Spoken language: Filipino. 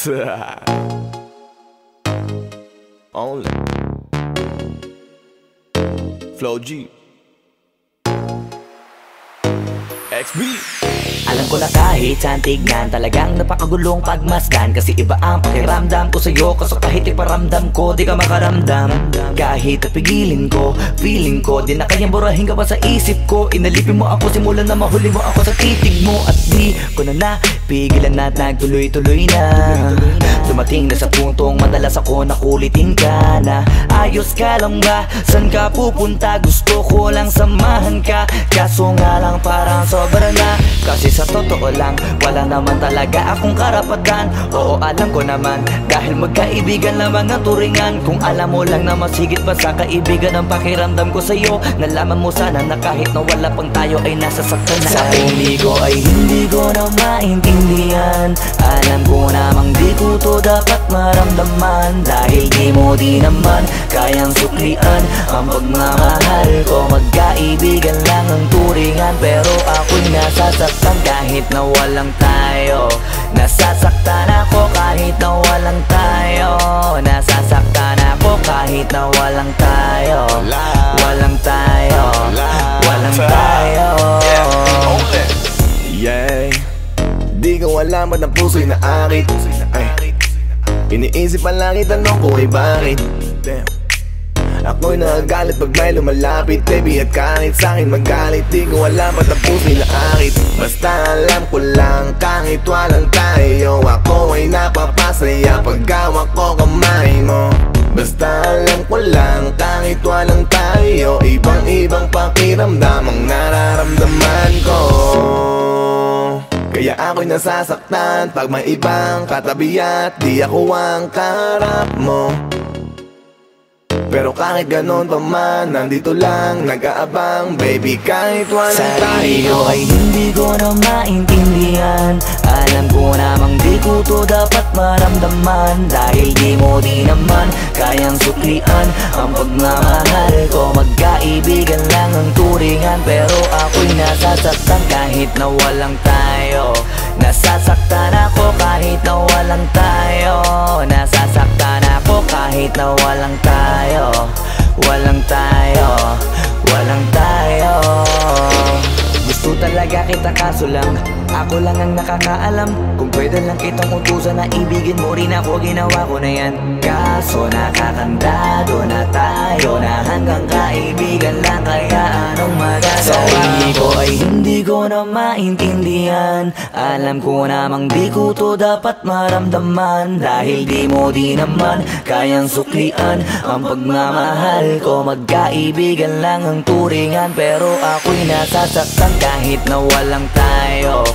Only. Flow G. XB Alam ko na kahit saan tignan Talagang napakagulong pagmasdan. Kasi iba ang pakiramdam ko sa'yo Kaso kahit iparamdam ko Di ka makaramdam. Kahit napigilin ko Feeling ko Di na kayang burahin ka pa sa isip ko? Inalipin mo ako Simulan na mahuli mo ako sa titig mo. At di ko na napigilan na Nagtuloy-tuloy na. Dumating na sa puntong Madalas ako nakulitin ka na. Ayos ka lang ba? San ka pupunta? Gusto ko lang samahan ka. Kaso nga lang parang sobra na. Kasi sa totoo lang Wala naman talaga akong karapatan. Oo alam ko naman Dahil magkaibigan lamang ang turingan. Kung alam mo lang na mas higit pa sa kaibigan Ang pakiramdam ko sa'yo Nalaman mo sana na kahit na wala pang tayo Ay nasasaktan na Sa umigo ay hindi ko na maintindihan Alam ko namang di ko to dapat maramdaman. Dahil di mo di naman kayang suklian. Ang pagmamahal ko Magkaibigan lang ang turingan. Pero ako'y nasasaktan kahit na walang tayo. Nasasaktan ako kahit na walang tayo. Nasasaktan ako kahit na walang tayo. Walang Di ko alam ba't ang puso'y naakit. Iniisip pa lang itanong ko ay bakit Ako'y nagagalit pag may lumalapit. Baby at kahit sa'kin magalit Di ko alam ba't ang puso'y naakit? Basta alam ko lang kahit walang tayo Ako ay napapasaya pag hawak ko kamay mo. Basta alam ko lang kahit walang tayo Ibang-ibang pakiramdam kaya ako'y nasasaktan Pag may ibang katabi at di ako ang kaharap mo. Pero kahit ganon pa man, nandito lang, nag-aabang Baby, kahit walang Sarili tayo. ay hindi ko na maintindihan. Alam ko namang di ko to dapat maramdaman. Dahil di mo di naman kayang suklian. Ang pagmamahal ko Magkaibigan lang ang turingan. Pero ako'y nasasaktan kahit na walang tayo. Nasasaktan ako kahit na walang tayo. Nasasaktan ako kahit na walang tayo. Walang tayo. Walang tayo. Gusto talaga kita kaso lang. Ako lang ang nakakaalam. Kung pwede lang kitang utusan na ibigin mo rin ako Ginawa ko na yan. Kaso nakakandado na tayo Na hanggang kaibigan lang Kaya na maintindihan. Alam ko namang di ko to dapat maramdaman. Dahil di mo di naman kayang suklian. Ang pagmamahal ko Magkaibigan lang ang turingan. Pero ako'y nasasaktan kahit na walang tayo